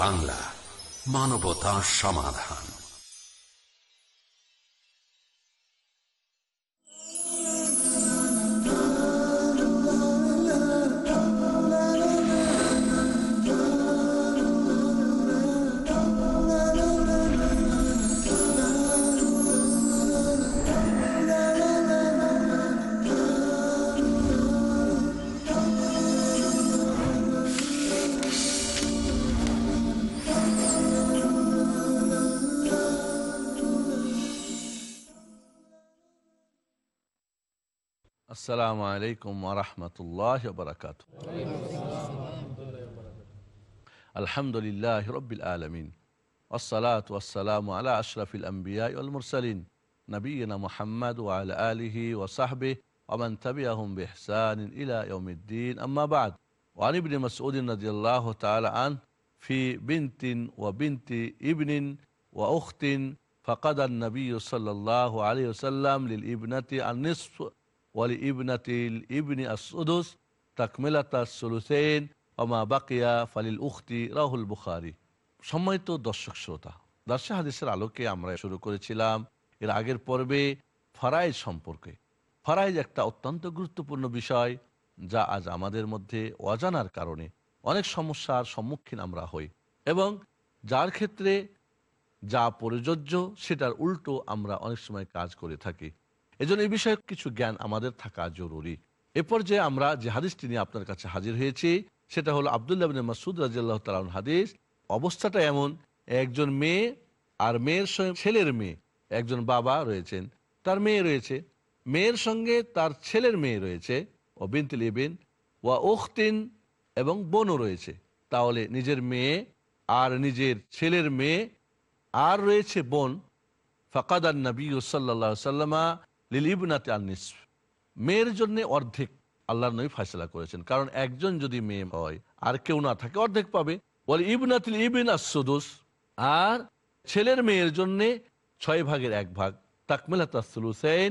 বাংলা মানবতা সমাধান। السلام عليكم ورحمة الله وبركاته. الحمد لله رب العالمين. والصلاة والسلام على أشرف الأنبياء والمرسلين. نبينا محمد وعلى آله وصحبه ومن تبعهم بإحسان إلى يوم الدين. أما بعد وعن ابن مسعود رضي الله تعالى عنه في بنت وبنت ابن وأخت فقد النبي صلى الله عليه وسلم للابنة النصف ওয়ালি ইবনাতিল ইবনি আসুদুস তাকমেলাতা সলুসেন অমা বাকিয়া ফালিল উখতি রাহুল বুখারি সম্মানিত দর্শক শ্রোতা দার্শা হাদিসের আলোকে আমরা শুরু করেছিলাম এর আগের পর্বে ফারাইজ সম্পর্কে। ফারাইজ একটা অত্যন্ত গুরুত্বপূর্ণ বিষয় যা আজ আমাদের মধ্যে অজানার কারণে অনেক সমস্যার সম্মুখীন আমরা হই এবং যার ক্ষেত্রে যা প্রযোজ্য সেটার উল্টো আমরা অনেক সময় কাজ করে থাকি। এজন্য এই বিষয়ে কিছু জ্ঞান আমাদের থাকা জরুরি। এ পর্যায়ে আমরা যে হাদিসটি নিয়ে আপনার কাছে হাজির হয়েছি, সেটা হলো আবদুল্লাহ মাসুদ রাজিয়াল্লাহ তালন হাদিস। অবস্থাটা এমন, একজন মেয়ে আর মেয়ের সঙ্গে, ছেলের মেয়ে, একজন বাবা রয়েছেন, তার মেয়ে রয়েছে। মেয়ের সঙ্গে তার ছেলের মেয়ে রয়েছে, ও বিনতিল ইবিন, ওয়া ওখতিন এবং বোনও রয়েছে। তাহলে নিজের মেয়ে আর নিজের ছেলের মেয়ে আর রয়েছে বোন। ফাকাদার নবী সাল্লা সাল্লামা লিলিবনাতে আনিস মেয়ের জন্য অর্ধেক আল্লাহ নবী ফাইসলা করেছেন। কারণ একজন যদি মেয়ে হয়, আর কেউ না থাকে, অর্ধেক পাবে। বলে ইবনাতিল ইবিন আসুদুস আর ছেলের মেয়ের জন্যে ছয় ভাগের এক ভাগ। তাকমেলাতাসুলুসেন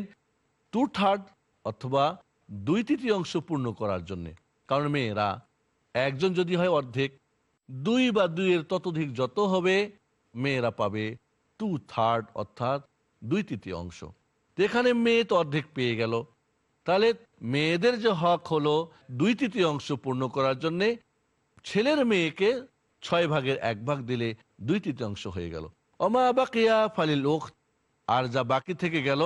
টু থার্ড অথবা দুই তৃতীয় অংশ পূর্ণ করার জন্য। কারণ মেয়েরা, একজন যদি হয় অর্ধেক, দুই বা দুইয়ের ততোধিক যত হবে, মেয়েরা পাবে টু থার্ড অর্থাৎ দুই তৃতীয় অংশ এখানে মেয়ে তো অর্ধেক পেয়ে গেল। তাহলে মেয়েদের যে হক হলো দুই তৃতীয় অংশ পূর্ণ করার জন্যে ছেলের মেয়েকে ছয় ভাগের এক ভাগ দিলে দুই তৃতীয়াংশ হয়ে গেল। অমা বাকিয়া ফালিল ওখ আর যা বাকি থেকে গেল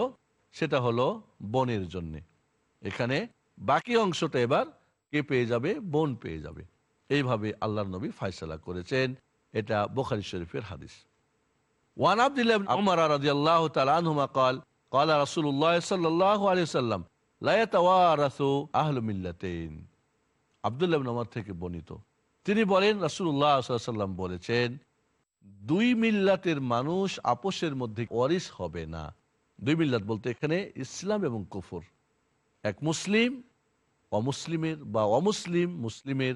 সেটা হলো বনের জন্যে। এখানে বাকি অংশটা এবার কে পেয়ে যাবে? বন পেয়ে যাবে। এইভাবে আল্লাহ নবী ফায়সালা করেছেন। এটা বোখারি শরীফের হাদিস। ওয়ান আব্দুল্লাহ আমার রাজি আল্লাহ তালা আনহুমা কাল কালা রাসুল্লাহ থেকে বর্ণিত। তিনি বলেন রাসুল্লাহ বলেছেন, দুই মিল্লাতের মানুষ আপোষের মধ্যে ওয়ারিস হবে না। দুই মিল্লাত বলতে এখানে ইসলাম এবং কুফর। এক মুসলিম অমুসলিমের বা অমুসলিম মুসলিমের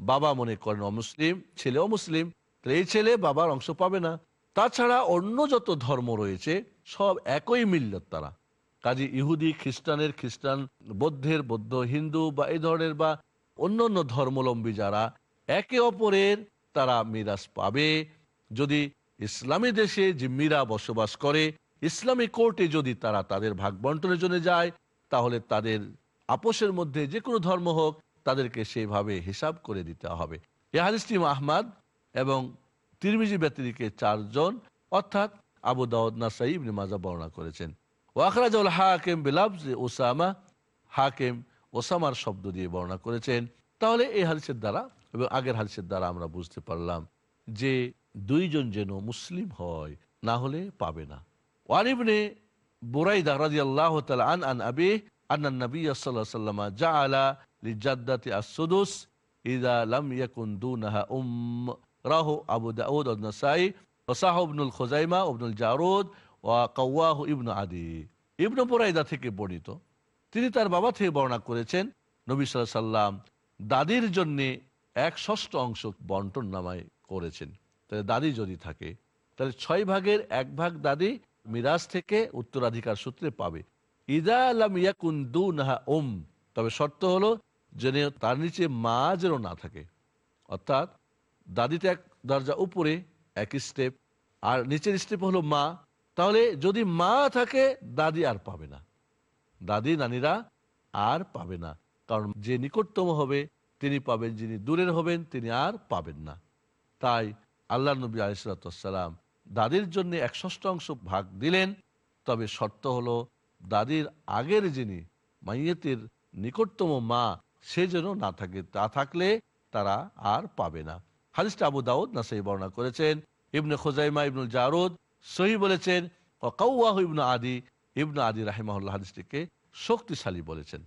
বাবা মনে করেন অমুসলিম, ছেলে অমুসলিম এই ছেলে বাবার অংশ পাবে না। তাছাড়া অন্য যত ধর্ম রয়েছে সব একই মিল্লত তারা। কাজী ইহুদি, খ্রিস্টানের খ্রিস্টান, বৌদ্ধের বৌদ্ধ, হিন্দু বা এই ধরনের বা অন্য অন্য ধর্মলম্বী যারা একে অপরের তারা মিরাজ পাবে। যদি ইসলামী দেশে জিম্মিরা বসবাস করে, ইসলামী কোর্টে যদি তারা তাদের ভাগ বন্টনের জন্য যায়, তাহলে তাদের আপোষের মধ্যে যে কোনো ধর্ম হোক, তাদেরকে সেইভাবে হিসাব করে দিতে হবে। এ হাদিসটি আহমাদ এবং তিরমিজি ব্যতিরিকে চারজন, অর্থাৎ আবু দাউদ নাসাই ইবনে মাজা বর্ণনা করেছেন। ওয়াকরাজুল হাকিম বিলাবজ ওসামা হাকিম ওসামার শব্দ দিয়ে বর্ণনা করেছেন। তাহলে এই হাদিসের দ্বারা এবং আগের হাদিসের দ্বারা আমরা বুঝতে পারলাম যে দুইজন যেন মুসলিম হয়, না হলে পাবে না। ওয়ানিবনে বুরাইদা রাদিয়াল্লাহু তাআলা আন আন আবি আন্না নবী আলাইহি ওয়াসাল্লাম জাআলা লিজাদ্দাতি আস-সুদুস লাম ইয়াকুন দুনাহা উম, রাহু আবু দাউদ নাসাই ওসাহ ইবনুল খোজাইমা ইবনুল জারুদ ওয়া কাওয়াহু ইবনু আদি ইবনু বুরাইদা থেকে বর্ণিত। তিনি তার বাবা থেকে বর্ণনা করেছেন, নবী সাল্লাল্লাহু সাল্লাম দাদির জন্যে এক ষষ্ঠ অংশ বন্টন নামায় করেছেন। তাহলে দাদি যদি থাকে, তাহলে ছয় ভাগের এক ভাগ দাদি মিরাজ থেকে উত্তরাধিকার সূত্রে পাবে। ইদা আলাম ইয়াকুন দু নাহা ওম তবে শর্ত হলো যেন তার নিচে মা যেন না থাকে। অর্থাৎ দাদিতে এক দরজা উপরে এক স্টেপ আর নিচের স্টেপ হলো মা। তাহলে যদি মা থাকে, দাদি আর পাবে না। দাদি, নানিরা আর পাবে না। কারণ যে নিকটতম হবে, তিনি পাবেন, যিনি দূরের হবেন, তিনি আর পাবেন না। তাই আল্লাহ নবী আলিসাল্লাম দাদির জন্য এক ষষ্ঠাংশ ভাগ দিলেন। তবে শর্ত হলো, দাদির আগের যিনি মাইয়েতের নিকটতম মা, সে যেন না থাকে। তা থাকলে তারা আর পাবে না। হাদিসটা আবু দাউদ না সেই বর্ণনা করেছেন ইবনে খোজাইমা ইবনুল জারুদ সহি বলেছেন কাউয়াহ ইবনু আদি ইবনু আদি রাহিমাহুল্লাহ হাদিসটিকে শক্তিশালী বলেছেন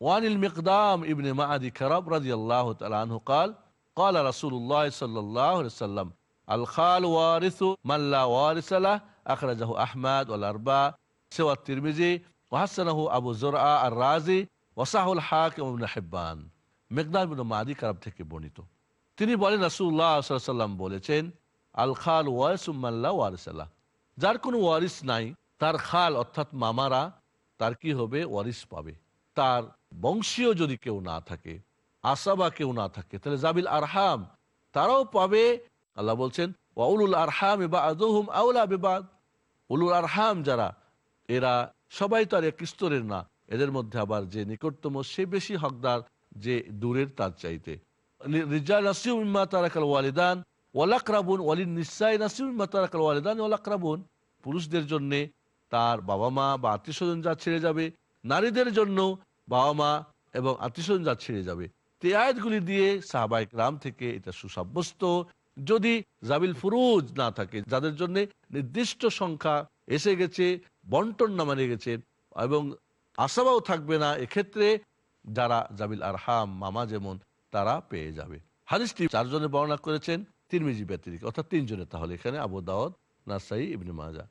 ওয়ানিল মিকদাম ইবনে মাআদি খারাব রাদিয়াল্লাহু তাআলা আনহু قال قال رسول الله صلى الله عليه وسلم الخال وارث من لا وارث له أخرجه أحمد والأربعة سوى الترمذي وحسنه أبو زرعة الرازي وصحه الحاكم ابن حبان মিকদাম ইবনে মাদি খারাপ থেকে বর্ণিত তিনি বলেন সাল্লাল্লাহু বলেছেন, আল খাল ওয়ারিসুম্মাল্লাহ ওয়ারিসাল্লাহ যার কোনো ওয়ারিস নাই, তার খাল অর্থাৎ মামারা, তার কি হবে? ওয়ারিস পাবে। তার বংশীয় যদি কেউ না থাকে, আসাবা কেউ না থাকে, তাহলে জাবিল আরহাম তারাও পাবে। আল্লাহ বলছেন ওয়াউলুল আরহাম বা আদহুম আউলা বিবাদ। উলুল আরহাম যারা, এরা সবাই তো আর এক স্তরের না। এদের মধ্যে আবার যে নিকটতম, সে বেশি হকদার, যে দূরের তার চাইতে। ইম্মা পুরুষদের জন্য তার বাবা মা বা আত্মীয় যা ছেড়ে যাবে, নারীদের জন্য বাবা মা এবং আত্মীয় যা ছেড়ে যাবে। তে আয়াতগুলি দিয়ে সাহাবাহিক রাম থেকে এটা সুসাব্যস্ত। যদি জাবিল ফুরুজ না থাকে, যাদের জন্য নির্দিষ্ট সংখ্যা এসে গেছে, বন্টন নামে গেছে এবং আশাবাও থাকবে না, এক্ষেত্রে যারা জাবিল আরহাম, মামা যেমন তারা পেয়ে যাবে হাদিসটি চারজনে বর্ণনা করেছেন তিরমিজি ব্যতিরিক অর্থাৎ তিনজনে তাহলে এখানে আবু দাওয়াত নাসাই ইবনে মাজা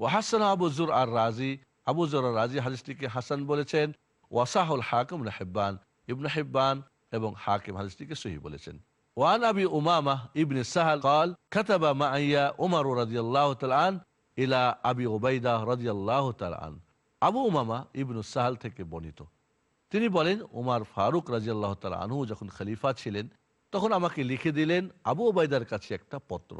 ও হাসান আবু জুর আর রাজি আবু জুর আর রাজি হাদিসটিকে হাসান বলেছেন ওয়াসাহুল হাকিম হেব্বান ইবনে হেব্বান এবং হাকিম হাদিসটিকে সহি বলেছেন وعن أبي أمامة ابن سهل قال كتب معي عمر رضي الله تعالى عنه إلى أبي عبيدة رضي الله تعالى عنه আবু উমামা ইবনু সাহাল থেকে বর্ণিত তিনি বলেন, উমার ফারুক রাজিয়াল্লাহ তালা আনহু যখন খলিফা ছিলেন, তখন আমাকে লিখে দিলেন আবু ওবায়দার কাছে একটা পত্র।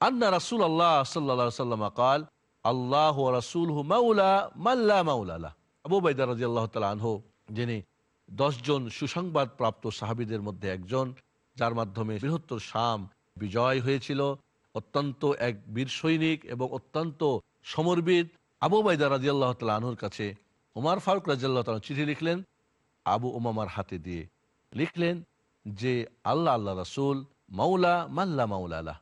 আন্না রাসুল আল্লাহ সাল্লা সাল্লাম কাল, আল্লাহ রাসুল হু মাউলা মাল্লা মাউলালা আবু ওবায়দা রাজিয়াল্লাহ তালা আনহু, যিনি দশজন সুসংবাদ প্রাপ্ত সাহাবিদের মধ্যে একজন, যার মাধ্যমে বৃহত্তর শাম বিজয় হয়েছিল, অত্যন্ত এক বীর সৈনিক এবং অত্যন্ত সমরবিদ আবু বাইদা রাজি আল্লাহ আনহুর কাছে উমার ফারুক রাজিয়াল্লাহ তালা চিঠি লিখলেন আবু উমামার হাতে দিয়ে লিখলেন যে, আল্লাহ আল্লাহ রাসুল মাউলা মাল্লা মাউলা আল্লাহ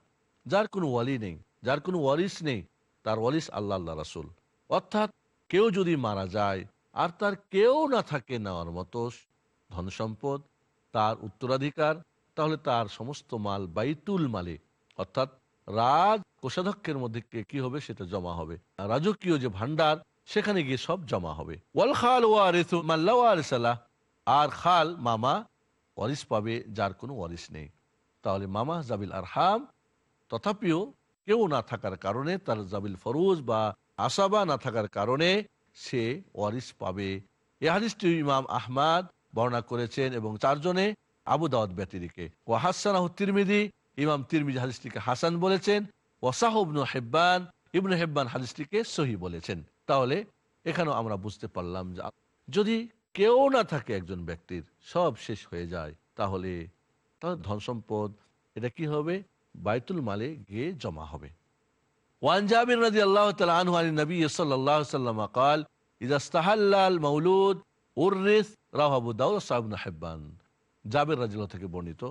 যার কোনো ওয়ালি নেই, যার কোনো ওয়ারিস নেই, তার ওয়ারিস আল্লাহ আল্লাহ রাসুল। অর্থাৎ কেউ যদি মারা যায় আর তার কেউ না থাকে নেওয়ার মতো ধন সম্পদ, তার উত্তরাধিকার, তাহলে তার সমস্ত মাল বাইতুল মালে, অর্থাৎ রাজ কোষাধ্যক্ষের মধ্যে কে, কি হবে? সেটা জমা হবে। রাজকীয় যে ভান্ডার সেখানে গিয়ে সব জমা হবে। ওয়াল খাল ওয়ারিস মাল্লা ওয়ারিসাল্লাহ আর খাল, মামা ওয়ারিস পাবে যার কোনো ওয়ারিস নেই। তাহলে মামা জাবিল আরহাম, তথাপিও কেউ না থাকার কারণে, তার জাবিল ফরুজ বা আসাবা না থাকার কারণে সে ওয়ারিস পাবে। এ হাদিসটি ইমাম আহমাদ বর্ণনা করেছেন এবং চারজনে আবু দাওয়াত ব্যতিরিকে। ও হাসানাহ তিরমিদি, ইমাম তিরমিজি হাদিসটিকে হাসান বলেছেন ওসাহ ইবনু হেব্বান ইবনু হেব্বান হাদিসটিকে সহি বলেছেন। তাহলে এখানেও আমরা বুঝতে পারলাম যে যদি কেউ না থাকে একজন ব্যক্তির। সব শেষ হয়ে যায়। তাহলে তাহলে ধন সম্পদ এটা কি হবে? বাইতুল মালে গিয়ে জমা হবে। ওয়ান আল্লাহ সাল্লাম মৌলুদ রাহাবু থেকে বর্ণিত।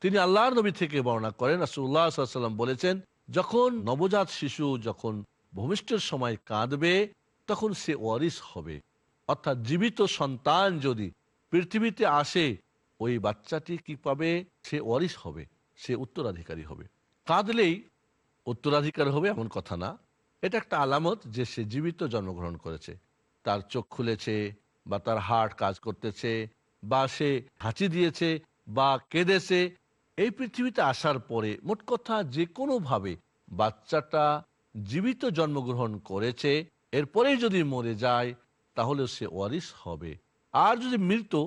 তিনি আল্লাহর নবী থেকে বর্ণনা করেন। রাসুল্লাহ বলেছেন, যখন নবজাত শিশু যখন ভূমিষ্ঠের সময় কাঁদবে, তখন সে ওয়ারিস হবে। অর্থাৎ জীবিত সন্তান যদি পৃথিবীতে আসে, ওই বাচ্চাটি কি পাবে? সে ওয়ারিস হবে, সে উত্তরাধিকারী হবে। কাঁদলেই উত্তরাধিকার হবে এমন কথা না। এটা একটা আলামত যে সে জীবিত জন্মগ্রহণ করেছে। তার চোখ খুলেছে বা তার হার্ট কাজ করতেছে বা সে হাঁচি দিয়েছে বা কেঁদেছে। এই পৃথিবীতে আসার পরে মোট কথা যে কোনোভাবে বাচ্চাটা জীবিত জন্মগ্রহণ করেছে, এরপরেই যদি মরে যায় তাহলে সে ওয়ারিস হবে। আর যদি মৃত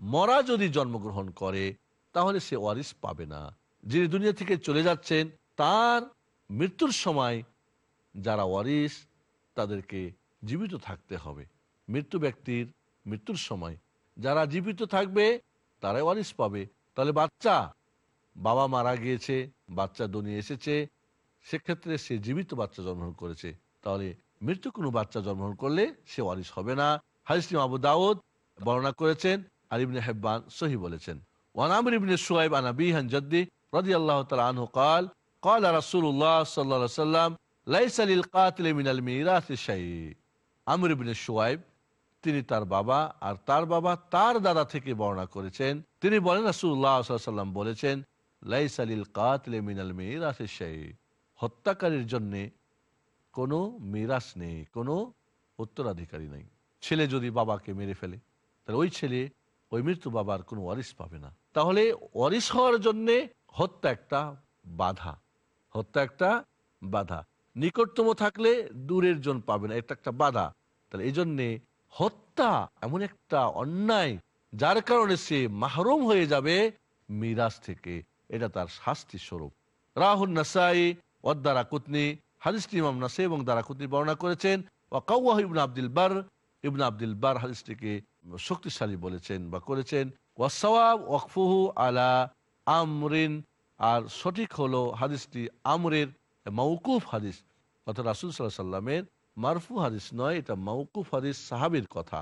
মরা যদি জন্মগ্রহণ করে, তাহলে সে ওয়ারিস পাবে না। যিনি দুনিয়া থেকে চলে যাচ্ছেন, তার মৃত্যুর সময় যারা ওয়ারিস তাদেরকে জীবিত থাকতে হবে। মৃত্যু ব্যক্তির মৃত্যুর সময় যারা জীবিত থাকবে, তারাই ওয়ারিস পাবে। তাহলে বাচ্চা, বাবা মারা গিয়েছে, বাচ্চা দুনিয়া এসেছে, সেক্ষেত্রে সে জীবিত বাচ্চা জন্মগ্রহণ করেছে। তাহলে মৃত্যু কোনো বাচ্চা জন্মগ্রহণ করলে সে ওয়ারিস হবে না হারিসলিম আবু দাউদ বর্ণনা করেছেন আর ইবনে হেব্বান সহি বলেছেন ওয়ান আমর ইবনে সুয়াইব আন আবি হান জদ্দি রাদিয়াল্লাহু তাআলা আনহু قال قال رسول الله صلى الله عليه وسلم ليس للقاتل من الميراث شيء আমর ইবনে সুয়াইব তিনি তার বাবা আর তার বাবা তার দাদা থেকে বর্ণনা করেছেন তিনি বলেন রাসূলুল্লাহ সাল্লাল্লাহু আলাইহি সাল্লাম বলেছেন লাইসা লিল কাতিল মিনাল মিরাথ শাই হত্যাকারীর জন্য কোনো মিরাস নেই, কোনো উত্তরাধিকারী নেই। ছেলে যদি বাবাকে মেরে ফেলে, তাহলে ওই ছেলে ওই মৃত্যু বাবার কোনো ওয়ারিস পাবে না। তাহলে ওয়ারিস হওয়ার জন্যে হত্যা একটা বাধা, হত্যা একটা বাধা। নিকটতম থাকলে দূরের জন পাবে না, এটা একটা বাধা। তাহলে এই জন্যে হত্যা এমন একটা অন্যায়, যার কারণে সে মাহরুম হয়ে যাবে মিরাজ থেকে। এটা তার শাস্তি স্বরূপ রাহুল নাসাই, ওদ্দারা কুতনি হাদিসটি ইমাম নাসে এবং দারা কুতনি বর্ণনা করেছেন। ওয়াকাউয়াহ ইবনে আব্দুল বার, ইবনে আব্দুল বার হাদিসটিকে শক্তিশালী বলেছেন বা করেছেন। ওয়াসওয়াব ওয়াকফুহু আলা আমরিন, আর সঠিক হলো হাদিসটি আমরের মৌকুফ হাদিস। অর্থাৎ রাসুল সাল্লাহ সাল্লামের মারফু হাদিস নয়, এটা মৌকুফ হাদিস সাহাবির কথা।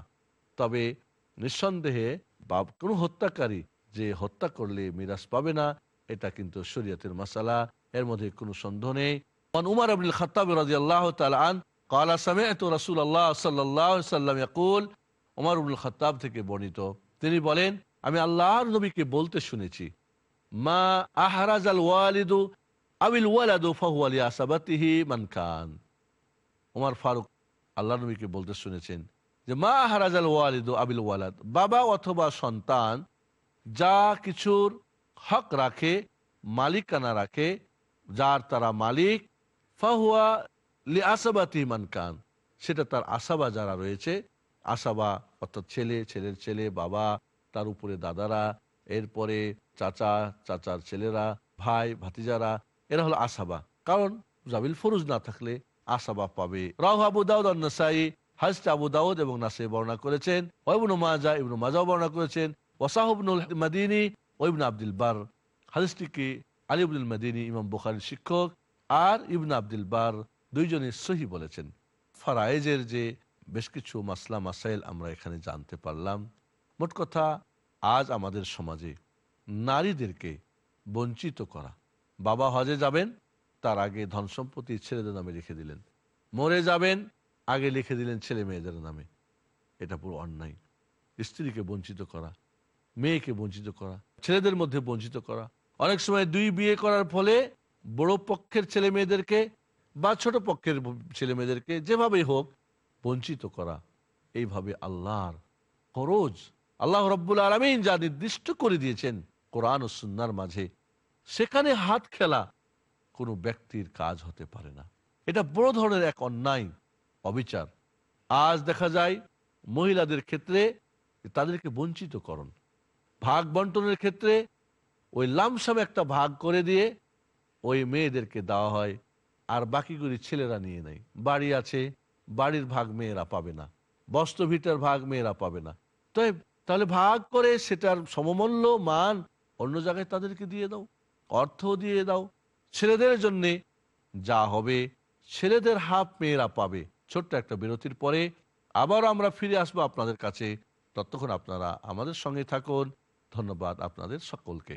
তবে নিঃসন্দেহে বা কোনো হত্যাকারী যে হত্যা করলে মিরাজ পাবে না, এটা কিন্তু শরীয়তের মশালা এর মধ্যে কোনো সন্দেহ নেই। উমার আব্দুল খাত্তাব রাদিয়াল্লাহু তাআলা আন قال سمعت رسول الله صلى الله عليه وسلم يقول ওমর আব্দুল খাত্তাব থেকে বর্ণিত তিনি বলেন আমি আল্লাহর নবীকে বলতে শুনেছি মা আহরাজ আল ওয়ালিদু আবিল ওয়ালাদু ফাহুয়া লিআসাবাতিহি মান কান ওমর ফারুক আল্লাহ নবীকে বলতে শুনেছেন যে মা আহরাজ আল ওয়ালিদু আবিল ওয়ালাদ বাবা অথবা সন্তান যা কিছুর হক রাখে মালিকানা রাখে যার তারা মালিক ফাহুয়া লি আসাবাতি মান কান। সেটা তার আসাবা যারা রয়েছে, আসাবা অর্থাৎ ছেলে, ছেলের ছেলে, বাবা, তার উপরে দাদারা, এরপরে চাচা, চাচার ছেলেরা, ভাই, ভাতিজারা, এরা হলো আসাবা। কারণ জাবিল ফরুজ না থাকলে আসাবা পাবে। রাহ আবু দাউদ নাসাই হাজটা আবু দাউদ এবং নাসে বর্ণনা করেছেন ওইবনু মাজা, ইবনু মাজাও বর্ণনা করেছেন ওয়াসাহবনুল মাদিনী ওইবন আব্দুল বার। হাদিসটিকে আলী আব্দুল মাদিনী, ইমাম বুখারির শিক্ষক আর ইবন আব্দুল বার দুইজনে সহি বলেছেন। ফারায়েজের যে বেশ কিছু মাসলা, মাসাইল আমরা এখানে জানতে পারলাম। মোট কথা, আজ আমাদের সমাজে নারীদেরকে বঞ্চিত করা। বাবা হজে যাবেন, তার আগে ধন সম্পত্তি ছেলেদের নামে লিখে দিলেন। মরে যাবেন, আগে লিখে দিলেন ছেলে মেয়েদের নামে। এটা পুরো অন্যায়। স্ত্রীকে বঞ্চিত করা, মেয়েকে বঞ্চিত করা, ছেলেদের মধ্যে বঞ্চিত করা। অনেক সময় দুই বিয়ে করার ফলে বড় পক্ষের ছেলে মেয়েদেরকে বা ছোট পক্ষের ছেলে মেয়েদেরকে যেভাবেই হোক বঞ্চিত করা। এইভাবে আল্লাহর ফরজ আল্লাহ রব্বুল আলমিন যা নির্দিষ্ট করে দিয়েছেন কোরআন ও সুন্নার মাঝে, সেখানে হাত খেলা কোনো ব্যক্তির কাজ হতে পারে না। এটা বড় ধরনের এক অন্যায় অবিচার। আজ দেখা যায় মহিলাদের ক্ষেত্রে তাদেরকে বঞ্চিত করণ ভাগ বন্টনের ক্ষেত্রে ওই লামসাম একটা ভাগ করে দিয়ে ওই মেয়েদেরকে দেওয়া হয়, আর বাকিগুলি ছেলেরা নিয়ে নেয়। বাড়ি আছে, বাড়ির ভাগ মেয়েরা পাবে না বস্ত্র ভিটার ভাগ মেয়েরা পাবে না। তো তাহলে ভাগ করে সেটার সমমূল্য, মান অন্য জায়গায় তাদেরকে দিয়ে দাও অর্থ দিয়ে দাও। ছেলেদের জন্যে যা হবে, ছেলেদের হাফ মেয়েরা পাবে। ছোট্ট একটা বিরতির পরে আবার আমরা ফিরে আসব আপনাদের কাছে। ততক্ষণ আপনারা আমাদের সঙ্গে থাকুন। ধন্যবাদ আপনাদের সকলকে।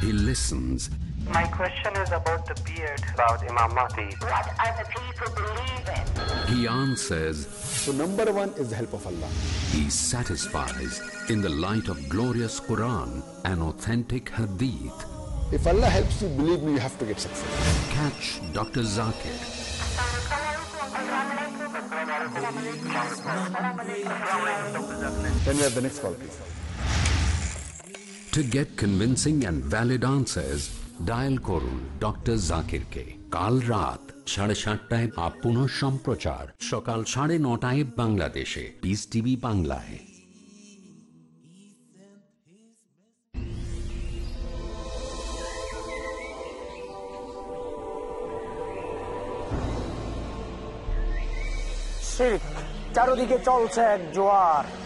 He listens, My question is about the beard about Imam Mahdi. What are the people believing? he answers, So number one is the help of Allah. He satisfies in the light of glorious Quran and authentic Hadith. If Allah helps you, believe me, you have to get success. Catch Dr. Zakir Then we have the next call, please. To get convincing and valid answers. Dial করুন doctor জাকিরকে কাল রাত সাড়ে সাতটায় বা পুনঃ সম্প্রচার সকাল সাড়ে নটায় বাংলাদেশে। পিস টিভি বাংলায়। চারদিকে চলছে এক জোয়ার।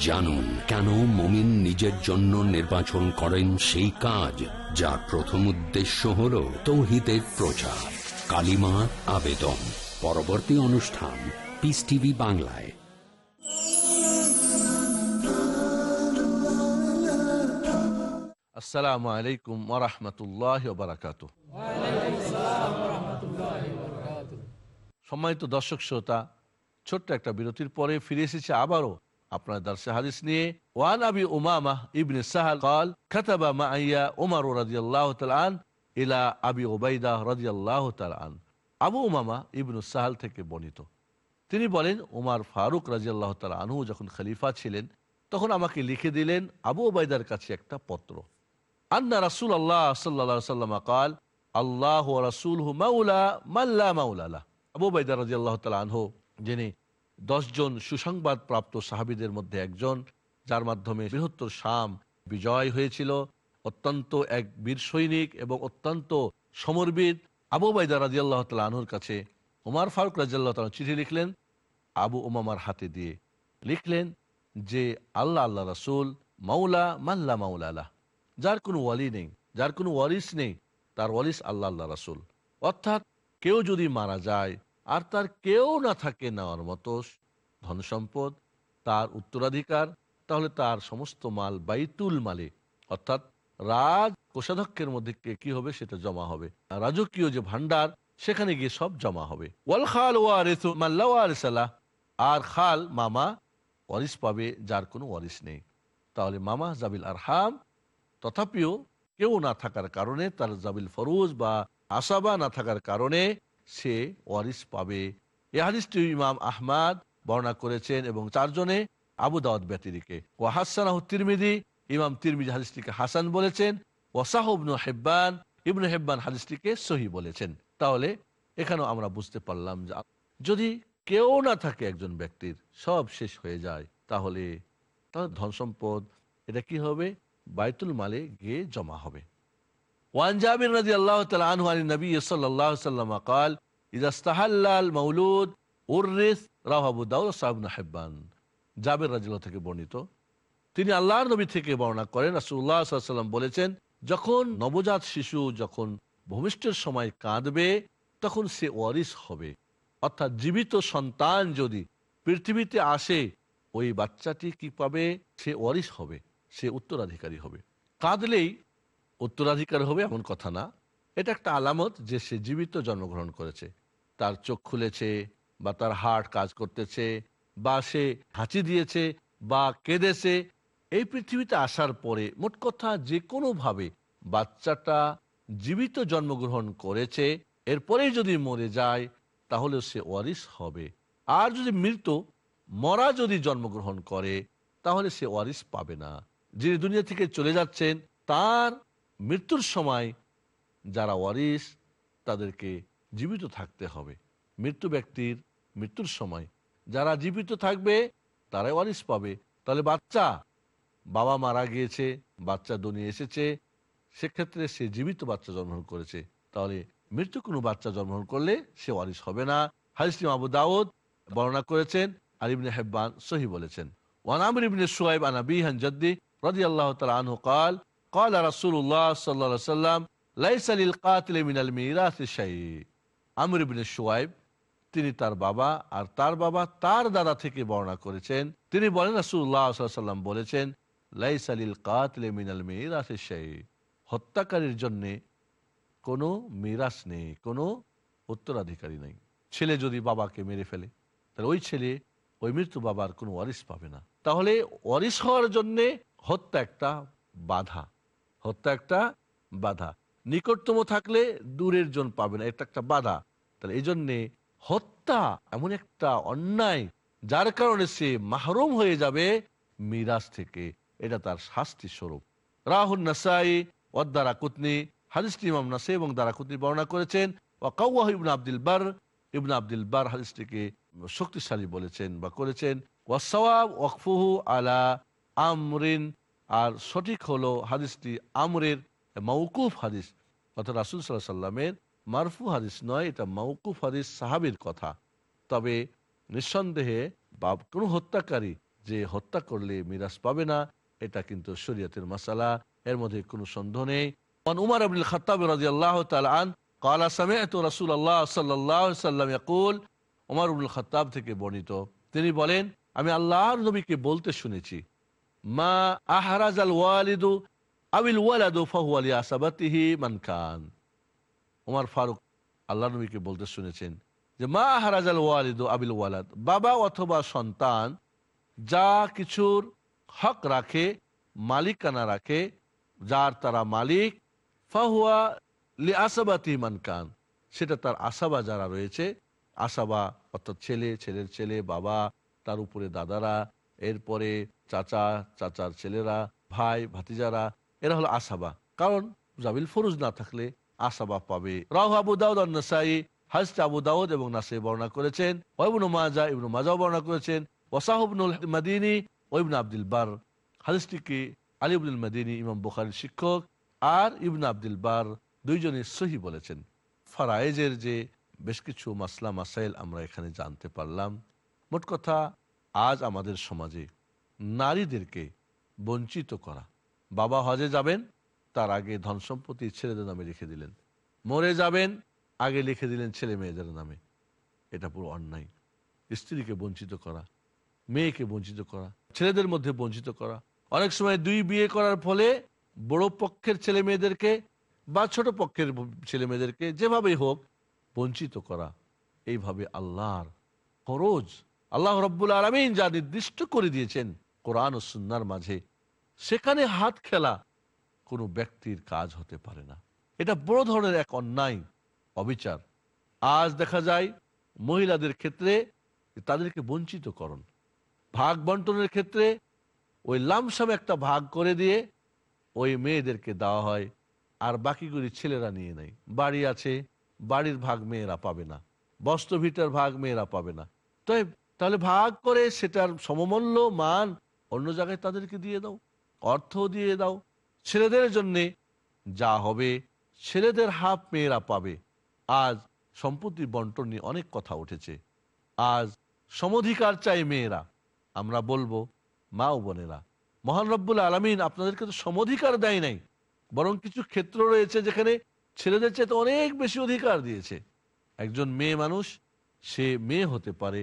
জানুন কেন মমিন নিজের জন্য নির্বাচন করেন সেই কাজ, যার প্রথম উদ্দেশ্য হল তৌহিদের প্রচার। কালিমা আবেদন। পরবর্তী অনুষ্ঠান পিস টিভি বাংলায়। আসসালামু আলাইকুম ওরহমতুল্লাহ বারাকাত সম্মানিত দর্শক, শ্রোতা, ছোট্ট একটা বিরতির পরে ফিরে এসেছে আবারও আপনার দার্সে হাদিস নিয়ে, ওয়ান আবি উমামা ইবনে সাহাল কাল খাতাবা মাইয়া ওমার রাজিয়াল্লাহ তালান ইলা আবি ওবাইদা রাজিয়াল্লাহ তালান আবু উমামা ইবনু সাহাল থেকে বর্ণিত। তিনি বলেন, উমার ফারুক রাজিয়াল্লাহ তালা আনহু যখন খলিফা ছিলেন, তখন আমাকে লিখে দিলেন আবু ওবাইদার কাছে একটা পত্র। আন্না রাসুল আল্লাহ সাল্লা সাল্লামা কাল, আল্লাহ রাসুল মাউলা মাল্লা মাউলালা আবু ওবায়দা রাজিয়াল্লাহ তালা আনহু, যিনি দশজন সুসংবাদ প্রাপ্ত সাহাবিদের মধ্যে একজন, যার মাধ্যমে বৃহত্তর শাম বিজয় হয়েছিল। অত্যন্ত এক বীর সৈনিক এবং অত্যন্ত সমরবিদ আবু বাইদা রাজি আল্লাহ তালা আনহুর কাছে উমার ফারুক রাজি আল্লাহ তালা চিঠি লিখলেন। আবু উমামার হাতে দিয়ে লিখলেন যে, আল্লাহ আল্লাহ রাসুল, মাওলা মাল্লা মাউলা আলাহ যার কোনো ওয়ালি নেই, যার কোনো ওয়ারিস নেই, তার ওয়ারিস আল্লাহ আল্লাহ রাসুল। অর্থাৎ কেউ যদি মারা যায় আর তার কেউ না থাকে নেওয়ার মতো ধন সম্পদ তার উত্তরাধিকার, তাহলে তার সমস্ত মাল বাইতুল মালে, অর্থাৎ রাজ কোষাধ্যক্ষের মধ্যে কে- কি হবে সেটা জমা হবে। রাজকীয় যে ভান্ডার সেখানে গিয়ে সব জমা হবে। ওয়াল খাল ওয়ারিসু আর খাল মামা ওয়ারিস পাবে যার কোনো ওয়ারিস নেই। তাহলে মামা জাবিল আরহাম, তথাপিও কেউ না থাকার কারণে, তার জাবিল ফরুজ বা আসাবা না থাকার কারণে সে ওয়ারিস পাবে। এ হাদিসটি ইমাম আহমাদ বর্ণনা করেছেন এবং চারজনে আবু দাওয়াত ব্যতিরিকে। ও হাসানাহ তিরমিদি ইমাম তিরমিজি হাদিসটিকে হাসান বলেছেন ওয়াসাহ ইবনু হেব্বান ইবনু হেব্বান হাদিসটিকে সহি বলেছেন। তাহলে এখানেও আমরা বুঝতে পারলাম যে যদি কেউ না থাকে একজন ব্যক্তির, সব শেষ হয়ে যায়, তাহলে তাহলে ধন সম্পদ এটা কি হবে? বাইতুল মালে গিয়ে জমা হবে। وعن جابر رضي الله تعالى عنه عن النبي صلى الله عليه وسلم قال إذا استحل المولود ورث রাহ আবু দাউদ সাহেব হেব্বান জাবের রাজিল্লাহ থেকে বর্ণিত তিনি আল্লাহর নবী থেকে বর্ণনা করেন রাসূলুল্লাহ সাল্লাল্লাহু আলাইহি ওয়াসাল্লাম বলেছেন যখন নবজাত শিশু যখন ভূমিষ্ঠের সময় কাঁদবে তখন সে ওয়ারিস হবে অর্থাৎ জীবিত সন্তান যদি পৃথিবীতে আসে ওই বাচ্চাটি কি পাবে সে ওয়ারিস হবে সে উত্তরাধিকারী হবে কাঁদলেই উত্তরাধিকার হবে এমন কথা না। এটা একটা আলামত যে সে জীবিত জন্মগ্রহণ করেছে। তার চোখ খুলেছে বা তার হার্ট কাজ করতেছে বা সে হাঁচি দিয়েছে বা কেঁদেছে। এই পৃথিবীতে আসার পরে মোট কথা যে কোনোভাবে বাচ্চাটা জীবিত জন্মগ্রহণ করেছে, এরপরেই যদি মরে যায় তাহলে সে ওয়ারিস হবে। আর যদি মৃত, মরা যদি জন্মগ্রহণ করে, তাহলে সে ওয়ারিস পাবে না। যিনি দুনিয়া থেকে চলে যাচ্ছেন, তার মৃত্যুর সময় যারা ওয়ারিস তাদেরকে জীবিত থাকতে হবে। মৃত্যু ব্যক্তির মৃত্যুর সময় যারা জীবিত থাকবে, তারাই ওয়ারিস পাবে। তাহলে বাচ্চা, বাবা মারা গিয়েছে, বাচ্চা দনি এসেছে, সেক্ষেত্রে সে জীবিত বাচ্চা জন্মগ্রহণ করেছে। তাহলে মৃত্যু কোনো বাচ্চা জন্মগ্রহণ করলে সে ওয়ারিস হবে না। হারিসলিম আবু দাউদ বর্ণনা করেছেন, আর ইবনে হেব্বান সহি বলেছেন। ওয়ান আমর ইবনে সোয়াইব আনা বিহান জদ্দি রাজি আল্লাহ তালা আনহকাল قال رسول الله صلى الله عليه وسلم ليس للقاتل من الميراث شيء আমর ইবনে সুয়াইব তিনি তার বাবা আর তার বাবা তার দাদা থেকে বর্ণনা করেছেন তিনি বলেন রাসূলুল্লাহ সাল্লাল্লাহু আলাইহি সাল্লাম বলেছেন লাইসা লিল কাতিল মিনাল মিরাস শাই হত্যাকারীর জন্যে কোনো মিরাস নেই কোনো উত্তরাধিকারী নেই ছেলে যদি বাবাকে মেরে ফেলে তাহলে ওই ছেলে ওই মৃত্যু বাবার কোনো ওয়ারিস পাবে না তাহলে ওয়ারিস হওয়ার জন্যে হত্যা একটা বাধা হত্যা একটা বাধা। নিকটতম থাকলে দূরের জন পাবে না, এটা একটা বাধা। তাহলে এই জন্যে হত্যা এমন একটা অন্যায়, যার কারণে সে মাহরুম হয়ে যাবে মিরাজ থেকে। এটা তার শাস্তি স্বরূপ। রাহুল নাসাই ওদ্দারা কুতনি, হাদিসটি ইমাম নাসে এবং দারা কুতনি বর্ণনা করেছেন। ও কাউয়াহ ইবন আব্দুল বার, ইবন আব্দুল বার হাদিসটিকে শক্তিশালী বলেছেন বা করেছেন। ওয়াসওয়াব ওয়াকফুহু আলা আমরিন আর সঠিক হলো হাদিসটি আমরের মৌকুফ হাদিস, অর্থাৎ রাসুল সাল্লাহ সাল্লামের মারফু হাদিস নয়, এটা মৌকুফ হাদিস সাহাবির কথা। তবে নিঃসন্দেহে বা কোনো হত্যাকারী যে হত্যা করলে মিরাজ পাবে না, এটা কিন্তু শরীয়তের মশালা এর মধ্যে কোনো সন্দেহ নেই। উমার আবুল খতাব রাজি আল্লাহ তালান কালা তো রাসুল আল্লাহ সাল্লাহ সাল্লাম ইয়াকুল, উমার আবুল খতাব থেকে বর্ণিত। তিনি বলেন, আমি আল্লাহর নবীকে বলতে শুনেছি। মা আহরাজ আল ওয়ালিদু আবিল ওয়ালাদু ফাহুয়া লিআসাবাতিহি মান কান ওমর ফারুক আল্লাহ নবীকে বলতে শুনেছেন যে, মা আহরাজ আল ওয়ালিদু আবিল ওয়ালাদ, বাবা অথবা সন্তান যা কিছুর হক রাখে, মালিকানা রাখে, যার তারা মালিক ফাহুয়া লি আসাবাতি মান কান। সেটা তার আসাবা যারা রয়েছে, আসাবা অর্থাৎ ছেলে, ছেলের ছেলে, বাবা, তার উপরে দাদারা এরপরে চাচা, চাচার ছেলেরা, ভাই, ভাতিজারা, এরা হলো আসাবা। কারণ জাবিল ফরুজ না থাকলে আসাবা পাবে। রাহ আবু দাউদ নাসাই হাজতে আবু দাউদ এবং নাসে বর্ণনা করেছেন ওইবনু মাজা, ইবনু মাজাও বর্ণনা করেছেন ওসাহবনুল মাদিনী ওইবন আব্দুল বার। হাদিসটিকে আলী আব্দুল মাদিনী, ইমাম বুখারির শিক্ষক আর ইবন আব্দুল বার দুইজনে সহি বলেছেন। ফারায়েজের যে বেশ কিছু মাসলা, মাসাইল আমরা এখানে জানতে পারলাম। মোট কথা আজ আমাদের সমাজে নারীদেরকে বঞ্চিত করা। বাবা হজে যাবেন, তার আগে ধন সম্পত্তি ছেলেদের নামে লিখে দিলেন। মরে যাবেন, আগে লিখে দিলেন ছেলে মেয়েদের নামে। এটা পুরো অন্যায়। স্ত্রীকে বঞ্চিত করা, মেয়েকে বঞ্চিত করা, ছেলেদের মধ্যে বঞ্চিত করা। অনেক সময় দুই বিয়ে করার ফলে বড় পক্ষের ছেলে মেয়েদেরকে বা ছোট পক্ষের ছেলে মেয়েদেরকে যেভাবেই হোক বঞ্চিত করা। এইভাবে আল্লাহর ফরজ আল্লাহ রব্বুল আলমিন যা নির্দিষ্ট করে দিয়েছেন কোরআন ও সুন্নার মাঝে, সেখানে হাত খেলা কোনো ব্যক্তির কাজ হতে পারে না। এটা বড় ধরনের এক অন্যায় অবিচার। আজ দেখা যায় মহিলাদের ক্ষেত্রে তাদেরকে বঞ্চিত করণ ভাগ বন্টনের ক্ষেত্রে ওই লামসাম একটা ভাগ করে দিয়ে ওই মেয়েদেরকে দেওয়া হয়, আর বাকিগুলি ছেলেরা নিয়ে নেয়। বাড়ি আছে, বাড়ির ভাগ মেয়েরা পাবে না, বস্ত্র ভিটার ভাগ মেয়েরা পাবে না। তো তাহলে ভাগ করে সেটার সমমূল্য, মান অন্য জায়গায় তাদেরকে দিয়ে দাও অর্থ দিয়ে দাও। ছেলেদের জন্যে যা হবে ছেলেদের হাফ মেয়েরা পাবে। আজ সম্পত্তি বন্টন নিয়ে অনেক কথা উঠেছে। আজ সমধিকার চাই মেয়েরা। আমরা বলব, মা ও বোনেরা, মহান রব্বুল আলমিন আপনাদেরকে তো সমধিকার দেয় নাই, বরং কিছু ক্ষেত্র রয়েছে যেখানে ছেলেদের চেয়ে তো অনেক বেশি অধিকার দিয়েছে। একজন মেয়ে মানুষ, সে মেয়ে হতে পারে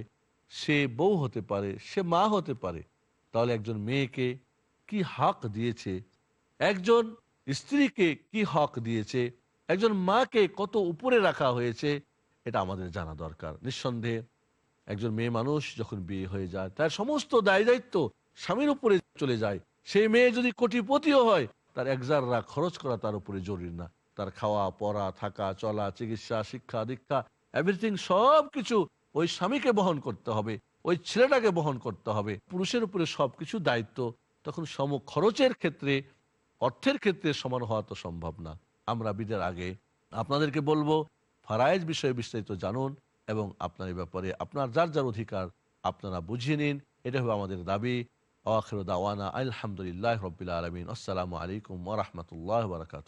সে বউ হতে পারে, সে মা হতে পারে, তাহলে একজন মেয়েকে কি হক দিয়েছে? একজন স্ত্রীকে কি হক দিয়েছে? একজন মাকে কত উপরে রাখা হয়েছে? এটা আমাদের জানা দরকার। নিঃসন্দেহে একজন মেয়ে মানুষ যখন বিয়ে হয়ে যায়, তার সমস্ত দায় দায়িত্ব স্বামীর উপরে চলে যায়। সেই মেয়ে যদি কোটিপতিও হয়, তার একজাররা খরচ করা তার উপরে জরুরি না। তার খাওয়া, পড়া, থাকা, চলা, চিকিৎসা, শিক্ষা, দীক্ষা এভরিথিং সব কিছু ওই স্বামীকে বহন করতে হবে, ওই ছেলেটাকে বহন করতে হবে। পুরুষের উপরে সবকিছু দায়িত্ব, তখন সম খরচের ক্ষেত্রে, অর্থের ক্ষেত্রে সমান হওয়া তো সম্ভব না। আমরা বিদের আগে আপনাদেরকে বলব ফারাইজ বিষয়ে বিস্তারিত জানুন এবং আপনার এই ব্যাপারে আপনার যার যার অধিকার আপনারা বুঝিয়ে নিন। এটা হবে আমাদের দাবি। দাওয়ানা আলহামদুলিল্লাহ রবিল আলমিন। আসসালামু আলাইকুম ওরহমতুল্লাহ বারকাত